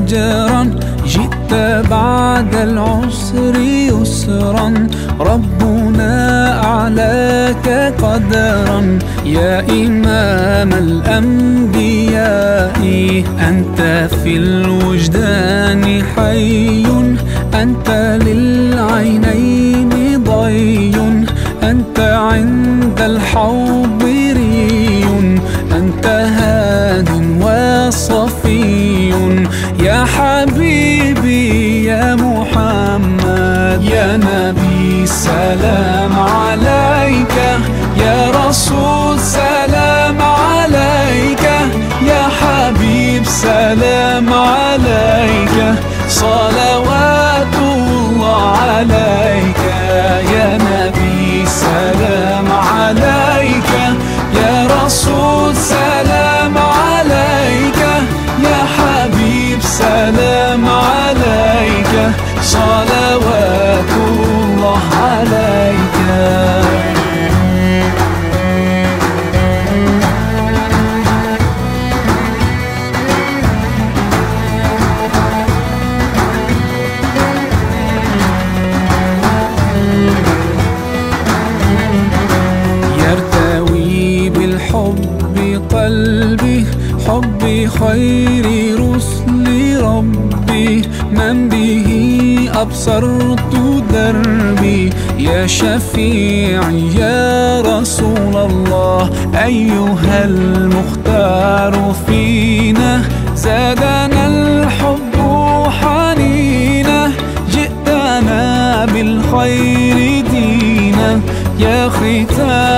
أجرا جئت بعد العسر يسرا. ربنا أعلاك قدرا. يا إمام الأنبياء أنت في الوجدان حي أنت للعينين ضي أنت عند الحوض ري أنت هاد وصفي. يا حبيبي يا محمد يا نبي سلام عليك. يا رسول سلام عليك. يا حبيب سلام قلبي حب خير رسل ربي. من به أبصرت دربي. يا شفيعي يا رسول الله. أيها المختار فينا زادنا الحب حنينا. جئتنا بالخير دينا. يا ختام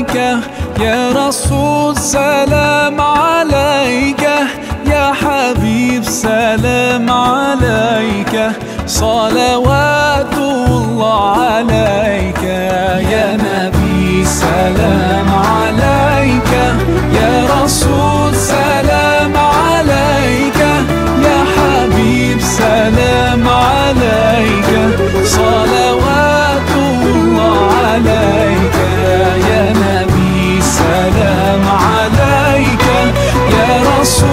عليك يا رسول سلام عليك. يا حبيب سلام عليك. صلوات nosso